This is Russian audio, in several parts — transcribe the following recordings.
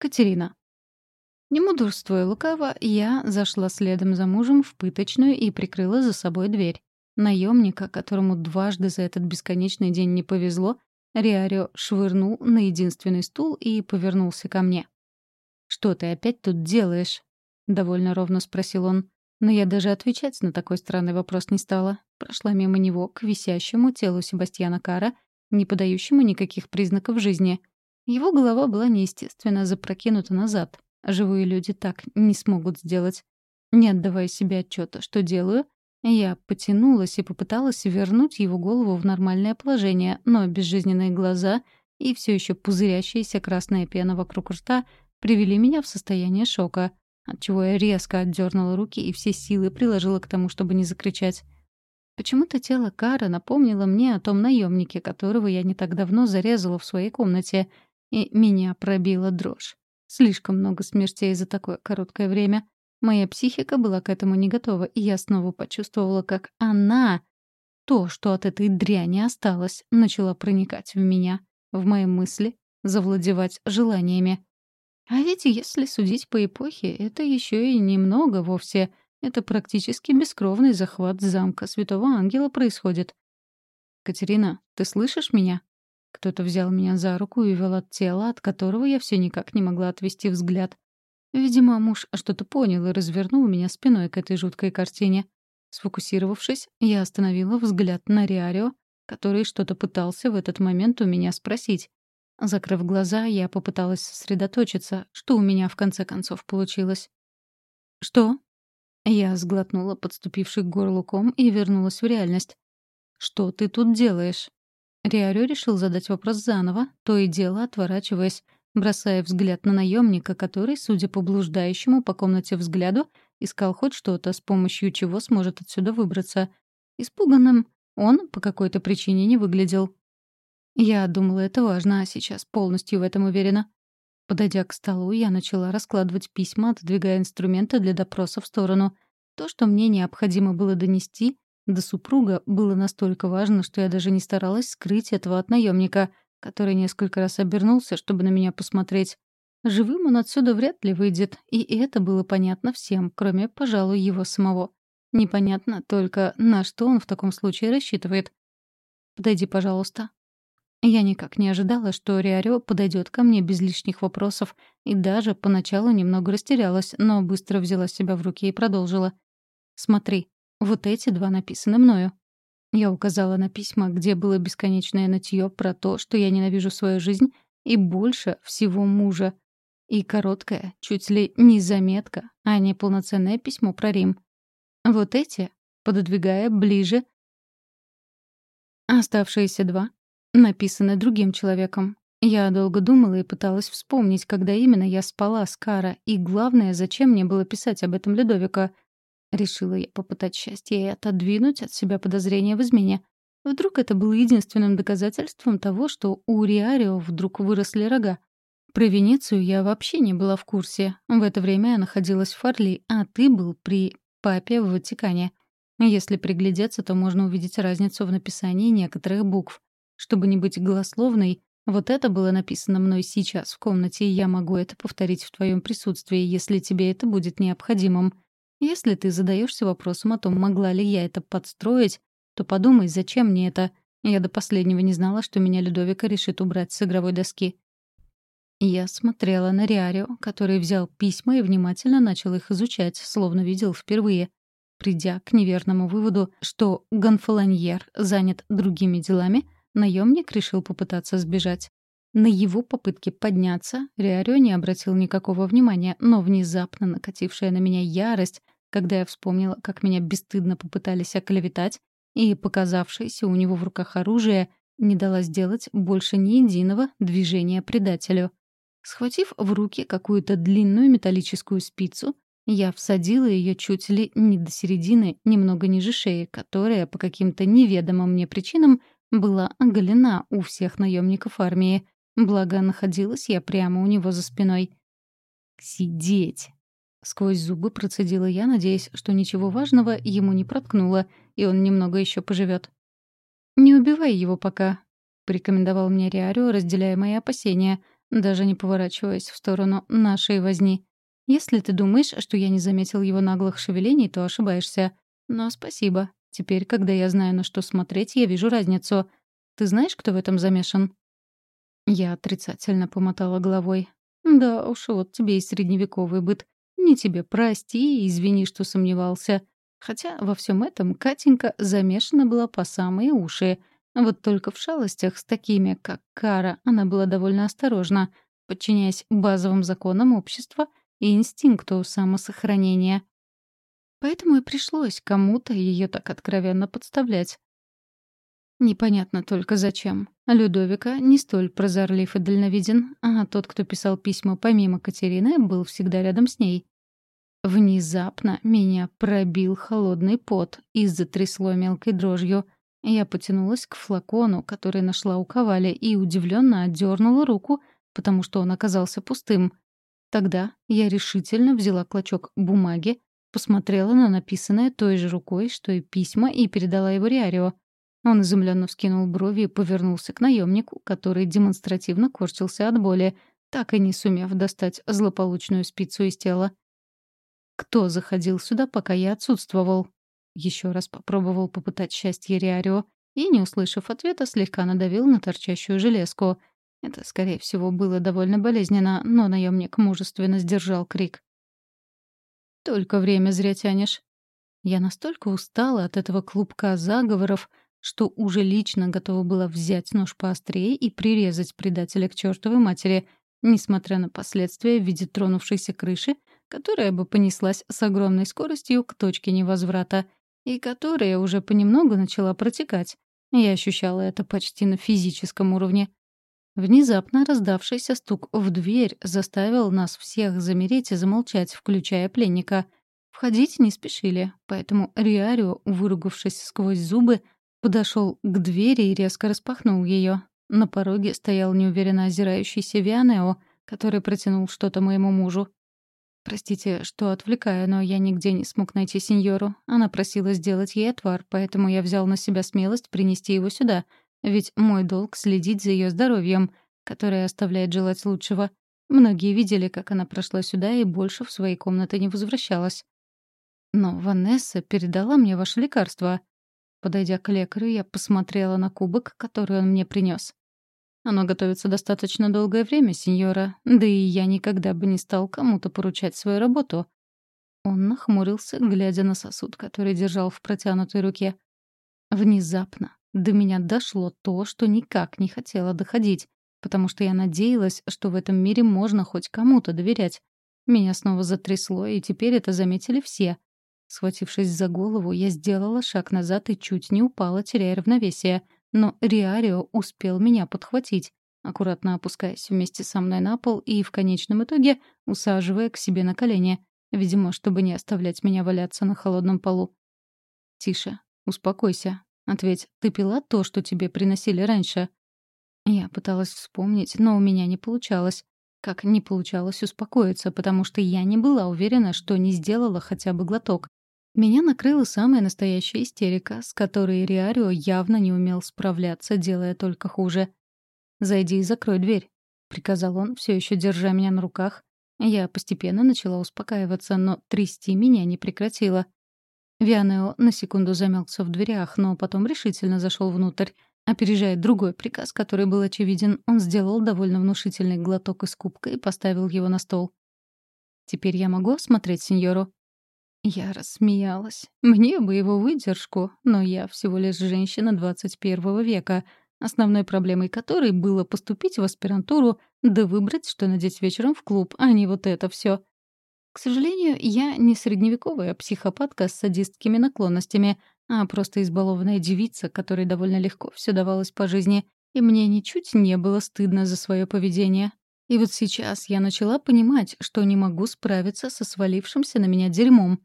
Катерина. Не мудрствуя лукаво, я зашла следом за мужем в пыточную и прикрыла за собой дверь. Наемника, которому дважды за этот бесконечный день не повезло, Риарио швырнул на единственный стул и повернулся ко мне. «Что ты опять тут делаешь?» — довольно ровно спросил он. Но я даже отвечать на такой странный вопрос не стала. Прошла мимо него к висящему телу Себастьяна Кара, не подающему никаких признаков жизни. Его голова была неестественно запрокинута назад. Живые люди так не смогут сделать. Не отдавая себе отчета, что делаю, я потянулась и попыталась вернуть его голову в нормальное положение, но безжизненные глаза и все еще пузырящаяся красная пена вокруг рта привели меня в состояние шока, отчего я резко отдернула руки и все силы приложила к тому, чтобы не закричать. Почему-то тело Кара напомнило мне о том наемнике, которого я не так давно зарезала в своей комнате, и меня пробила дрожь. Слишком много смертей за такое короткое время. Моя психика была к этому не готова, и я снова почувствовала, как она, то, что от этой дряни осталось, начала проникать в меня, в мои мысли, завладевать желаниями. А ведь если судить по эпохе, это еще и немного вовсе. Это практически бескровный захват замка Святого Ангела происходит. «Катерина, ты слышишь меня?» Кто-то взял меня за руку и вел от тела, от которого я все никак не могла отвести взгляд. Видимо, муж что-то понял и развернул меня спиной к этой жуткой картине. Сфокусировавшись, я остановила взгляд на Риарио, который что-то пытался в этот момент у меня спросить. Закрыв глаза, я попыталась сосредоточиться, что у меня в конце концов получилось. «Что?» Я сглотнула подступивший к горлу ком и вернулась в реальность. «Что ты тут делаешь?» Риарё решил задать вопрос заново, то и дело отворачиваясь, бросая взгляд на наемника, который, судя по блуждающему по комнате взгляду, искал хоть что-то, с помощью чего сможет отсюда выбраться. Испуганным он по какой-то причине не выглядел. Я думала, это важно, а сейчас полностью в этом уверена. Подойдя к столу, я начала раскладывать письма, отодвигая инструменты для допроса в сторону. То, что мне необходимо было донести, до супруга было настолько важно, что я даже не старалась скрыть этого от наемника, который несколько раз обернулся, чтобы на меня посмотреть. Живым он отсюда вряд ли выйдет, и это было понятно всем, кроме, пожалуй, его самого. Непонятно только, на что он в таком случае рассчитывает. «Подойди, пожалуйста». Я никак не ожидала, что Риарио подойдет ко мне без лишних вопросов, и даже поначалу немного растерялась, но быстро взяла себя в руки и продолжила. «Смотри, вот эти два написаны мною. Я указала на письма, где было бесконечное нытье про то, что я ненавижу свою жизнь и больше всего мужа. И короткое, чуть ли не заметка, а не полноценное письмо про Рим. Вот эти, пододвигая ближе, оставшиеся два, написаны другим человеком. Я долго думала и пыталась вспомнить, когда именно я спала с Кара, и главное, зачем мне было писать об этом Людовика — Решила я попытать счастье и отодвинуть от себя подозрения в измене. Вдруг это было единственным доказательством того, что у Риарио вдруг выросли рога. Про Венецию я вообще не была в курсе. В это время я находилась в Фарли, а ты был при папе в Ватикане. Если приглядеться, то можно увидеть разницу в написании некоторых букв. Чтобы не быть голословной, вот это было написано мной сейчас в комнате, и я могу это повторить в твоем присутствии, если тебе это будет необходимым. Если ты задаешься вопросом о том, могла ли я это подстроить, то подумай, зачем мне это? Я до последнего не знала, что меня Людовика решит убрать с игровой доски. Я смотрела на Риарио, который взял письма и внимательно начал их изучать, словно видел впервые. Придя к неверному выводу, что Гонфолоньер занят другими делами, наемник решил попытаться сбежать. На его попытки подняться Риарио не обратил никакого внимания, но внезапно накатившая на меня ярость, когда я вспомнила, как меня бесстыдно попытались оклеветать, и показавшееся у него в руках оружие не дала сделать больше ни единого движения предателю. Схватив в руки какую-то длинную металлическую спицу, я всадила ее чуть ли не до середины, немного ниже шеи, которая по каким-то неведомым мне причинам была оголена у всех наемников армии, Благо, находилась я прямо у него за спиной. «Сидеть!» Сквозь зубы процедила я, надеясь, что ничего важного ему не проткнуло, и он немного еще поживет. «Не убивай его пока», — порекомендовал мне Риарио, разделяя мои опасения, даже не поворачиваясь в сторону нашей возни. «Если ты думаешь, что я не заметил его наглых шевелений, то ошибаешься. Но спасибо. Теперь, когда я знаю, на что смотреть, я вижу разницу. Ты знаешь, кто в этом замешан?» Я отрицательно помотала головой. «Да уж, вот тебе и средневековый быт. Не тебе прости и извини, что сомневался. Хотя во всем этом Катенька замешана была по самые уши. Вот только в шалостях с такими, как Кара, она была довольно осторожна, подчиняясь базовым законам общества и инстинкту самосохранения. Поэтому и пришлось кому-то ее так откровенно подставлять. Непонятно только зачем. Людовика не столь прозорлив и дальновиден, а тот, кто писал письма помимо Катерины, был всегда рядом с ней. Внезапно меня пробил холодный пот и затрясло мелкой дрожью. Я потянулась к флакону, который нашла у Коваля, и удивленно отдернула руку, потому что он оказался пустым. Тогда я решительно взяла клочок бумаги, посмотрела на написанное той же рукой, что и письма, и передала его Риарио. Он изумленно вскинул брови и повернулся к наемнику, который демонстративно корчился от боли, так и не сумев достать злополучную спицу из тела. Кто заходил сюда, пока я отсутствовал? Еще раз попробовал попытать счастье Риарио и, не услышав ответа, слегка надавил на торчащую железку. Это, скорее всего, было довольно болезненно, но наемник мужественно сдержал крик. «Только время зря тянешь». Я настолько устала от этого клубка заговоров, что уже лично готова была взять нож поострее и прирезать предателя к чертовой матери, несмотря на последствия в виде тронувшейся крыши которая бы понеслась с огромной скоростью к точке невозврата и которая уже понемногу начала протекать. Я ощущала это почти на физическом уровне. Внезапно раздавшийся стук в дверь заставил нас всех замереть и замолчать, включая пленника. Входить не спешили, поэтому Риарио, выругавшись сквозь зубы, подошел к двери и резко распахнул ее. На пороге стоял неуверенно озирающийся Вианео, который протянул что-то моему мужу. Простите, что отвлекаю, но я нигде не смог найти сеньору. Она просила сделать ей отвар, поэтому я взял на себя смелость принести его сюда. Ведь мой долг — следить за ее здоровьем, которое оставляет желать лучшего. Многие видели, как она прошла сюда и больше в свои комнаты не возвращалась. Но Ванесса передала мне ваше лекарство. Подойдя к лекарю, я посмотрела на кубок, который он мне принес. Оно готовится достаточно долгое время, сеньора, да и я никогда бы не стал кому-то поручать свою работу». Он нахмурился, глядя на сосуд, который держал в протянутой руке. Внезапно до меня дошло то, что никак не хотела доходить, потому что я надеялась, что в этом мире можно хоть кому-то доверять. Меня снова затрясло, и теперь это заметили все. Схватившись за голову, я сделала шаг назад и чуть не упала, теряя равновесие — но Риарио успел меня подхватить, аккуратно опускаясь вместе со мной на пол и в конечном итоге усаживая к себе на колени, видимо, чтобы не оставлять меня валяться на холодном полу. «Тише, успокойся. Ответь, ты пила то, что тебе приносили раньше?» Я пыталась вспомнить, но у меня не получалось. Как не получалось успокоиться, потому что я не была уверена, что не сделала хотя бы глоток. Меня накрыла самая настоящая истерика, с которой Риарио явно не умел справляться, делая только хуже. «Зайди и закрой дверь», — приказал он, все еще держа меня на руках. Я постепенно начала успокаиваться, но трясти меня не прекратило. Вианео на секунду замялся в дверях, но потом решительно зашел внутрь. Опережая другой приказ, который был очевиден, он сделал довольно внушительный глоток из кубка и поставил его на стол. «Теперь я могу осмотреть сеньору?» Я рассмеялась. Мне бы его выдержку, но я всего лишь женщина 21 века, основной проблемой которой было поступить в аспирантуру да выбрать, что надеть вечером в клуб, а не вот это все. К сожалению, я не средневековая психопатка с садистскими наклонностями, а просто избалованная девица, которой довольно легко все давалось по жизни, и мне ничуть не было стыдно за свое поведение. И вот сейчас я начала понимать, что не могу справиться со свалившимся на меня дерьмом,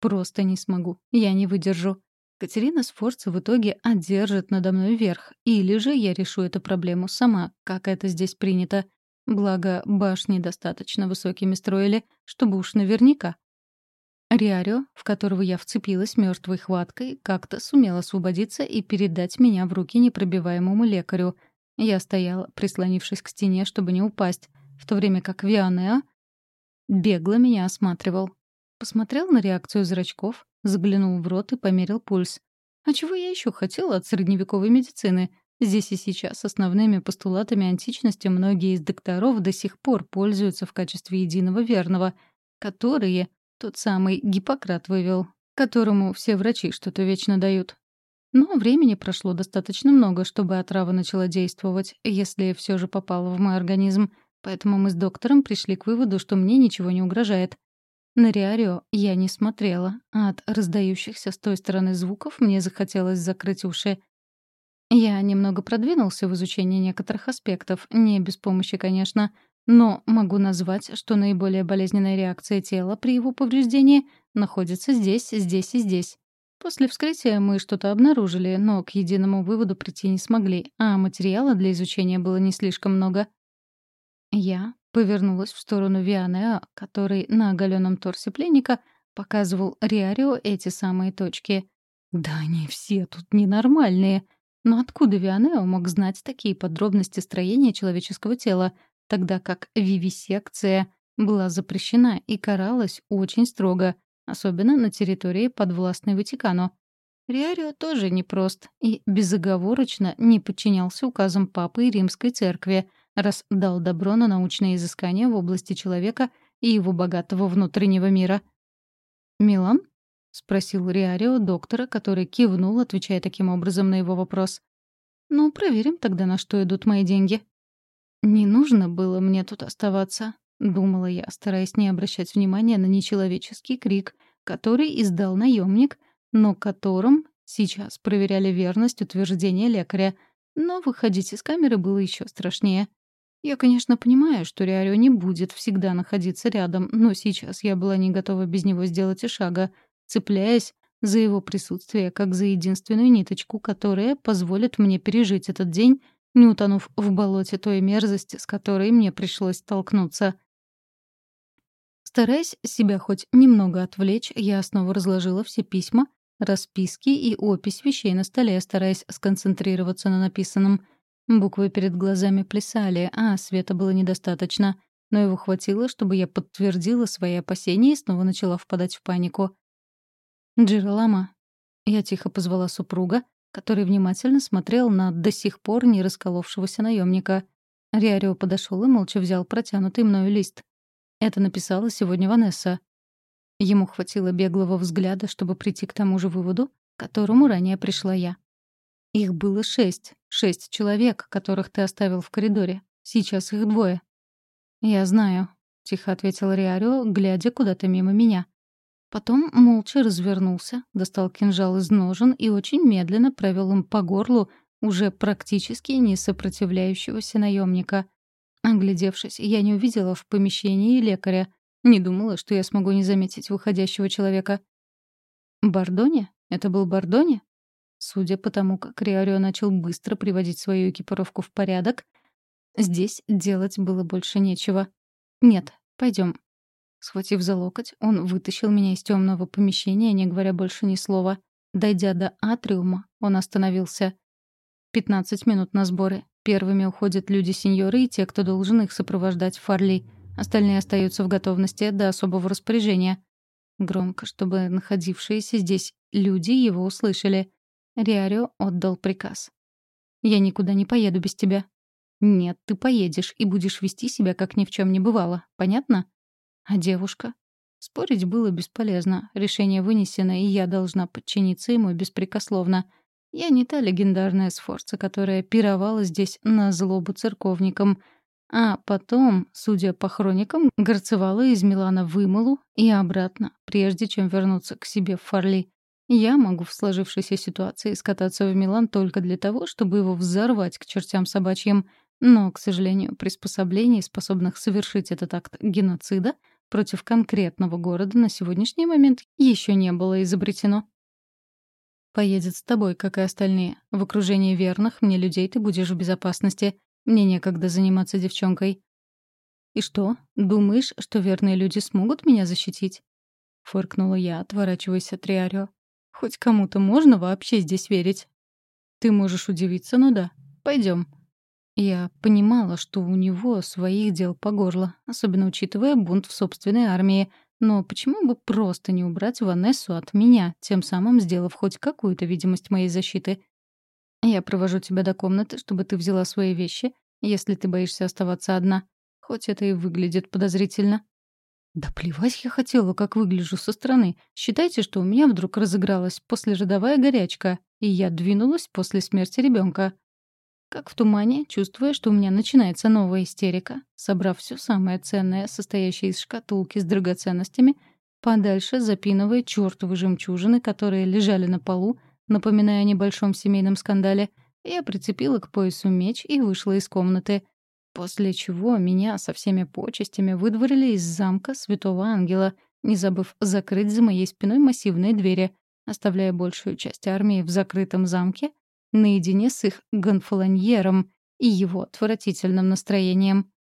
Просто не смогу. Я не выдержу. Катерина Сфорца в итоге одержит надо мной верх. Или же я решу эту проблему сама, как это здесь принято. Благо, башни достаточно высокими строили, чтобы уж наверняка. Риарио, в которого я вцепилась мертвой хваткой, как-то сумел освободиться и передать меня в руки непробиваемому лекарю, Я стояла, прислонившись к стене, чтобы не упасть, в то время как Вианеа бегло меня осматривал. Посмотрел на реакцию зрачков, заглянул в рот и померил пульс. А чего я еще хотела от средневековой медицины? Здесь и сейчас основными постулатами античности многие из докторов до сих пор пользуются в качестве единого верного, которые тот самый Гиппократ вывел, которому все врачи что-то вечно дают. Но времени прошло достаточно много, чтобы отрава начала действовать, если все же попала в мой организм, поэтому мы с доктором пришли к выводу, что мне ничего не угрожает. На Риарио я не смотрела, а от раздающихся с той стороны звуков мне захотелось закрыть уши. Я немного продвинулся в изучении некоторых аспектов, не без помощи, конечно, но могу назвать, что наиболее болезненная реакция тела при его повреждении находится здесь, здесь и здесь. После вскрытия мы что-то обнаружили, но к единому выводу прийти не смогли, а материала для изучения было не слишком много. Я повернулась в сторону Вианеа, который на оголенном торсе пленника показывал Риарио эти самые точки. Да они все тут ненормальные. Но откуда Вианео мог знать такие подробности строения человеческого тела, тогда как вивисекция была запрещена и каралась очень строго, особенно на территории подвластной Ватикану? Риарио тоже непрост и безоговорочно не подчинялся указам Папы и Римской Церкви — раз дал добро на научные изыскания в области человека и его богатого внутреннего мира. «Милан?» — спросил Риарио доктора, который кивнул, отвечая таким образом на его вопрос. «Ну, проверим тогда, на что идут мои деньги». «Не нужно было мне тут оставаться», — думала я, стараясь не обращать внимания на нечеловеческий крик, который издал наемник, но которым сейчас проверяли верность утверждения лекаря. Но выходить из камеры было еще страшнее. Я, конечно, понимаю, что Риарио не будет всегда находиться рядом, но сейчас я была не готова без него сделать и шага, цепляясь за его присутствие как за единственную ниточку, которая позволит мне пережить этот день, не утонув в болоте той мерзости, с которой мне пришлось столкнуться. Стараясь себя хоть немного отвлечь, я снова разложила все письма, расписки и опись вещей на столе, стараясь сконцентрироваться на написанном — Буквы перед глазами плясали, а света было недостаточно. Но его хватило, чтобы я подтвердила свои опасения и снова начала впадать в панику. «Джиралама». Я тихо позвала супруга, который внимательно смотрел на до сих пор не расколовшегося наемника. Риарио подошел и молча взял протянутый мною лист. Это написала сегодня Ванесса. Ему хватило беглого взгляда, чтобы прийти к тому же выводу, к которому ранее пришла я. Их было шесть. Шесть человек, которых ты оставил в коридоре. Сейчас их двое. «Я знаю», — тихо ответил Риарио, глядя куда-то мимо меня. Потом молча развернулся, достал кинжал из ножен и очень медленно провел им по горлу уже практически не сопротивляющегося наемника. Оглядевшись, я не увидела в помещении лекаря. Не думала, что я смогу не заметить выходящего человека. «Бардони? Это был Бардони?» Судя по тому, как Риарио начал быстро приводить свою экипировку в порядок, здесь делать было больше нечего. «Нет, пойдем. Схватив за локоть, он вытащил меня из темного помещения, не говоря больше ни слова. Дойдя до атриума, он остановился. «Пятнадцать минут на сборы. Первыми уходят люди-сеньоры и те, кто должен их сопровождать в Фарли. Остальные остаются в готовности до особого распоряжения». Громко, чтобы находившиеся здесь люди его услышали. Риарио отдал приказ. «Я никуда не поеду без тебя». «Нет, ты поедешь и будешь вести себя, как ни в чем не бывало. Понятно?» «А девушка?» Спорить было бесполезно. Решение вынесено, и я должна подчиниться ему беспрекословно. Я не та легендарная Сфорца, которая пировала здесь на злобу церковникам, а потом, судя по хроникам, горцевала из Милана в Ималу и обратно, прежде чем вернуться к себе в Фарли. Я могу в сложившейся ситуации скататься в Милан только для того, чтобы его взорвать к чертям собачьим. Но, к сожалению, приспособлений, способных совершить этот акт геноцида против конкретного города на сегодняшний момент еще не было изобретено. Поедет с тобой, как и остальные. В окружении верных мне людей ты будешь в безопасности. Мне некогда заниматься девчонкой. И что, думаешь, что верные люди смогут меня защитить? Фыркнула я, отворачиваясь от Риарио. Хоть кому-то можно вообще здесь верить. Ты можешь удивиться, но да. Пойдем. Я понимала, что у него своих дел по горло, особенно учитывая бунт в собственной армии. Но почему бы просто не убрать Ванессу от меня, тем самым сделав хоть какую-то видимость моей защиты? Я провожу тебя до комнаты, чтобы ты взяла свои вещи, если ты боишься оставаться одна. Хоть это и выглядит подозрительно. Да плевать я хотела, как выгляжу со стороны. Считайте, что у меня вдруг разыгралась послеродовая горячка, и я двинулась после смерти ребенка. Как в тумане, чувствуя, что у меня начинается новая истерика, собрав все самое ценное, состоящее из шкатулки с драгоценностями, подальше запинывая чертовы жемчужины, которые лежали на полу, напоминая о небольшом семейном скандале, я прицепила к поясу меч и вышла из комнаты. После чего меня со всеми почестями выдворили из замка Святого Ангела, не забыв закрыть за моей спиной массивные двери, оставляя большую часть армии в закрытом замке — наедине с их гонфолоньером и его отвратительным настроением.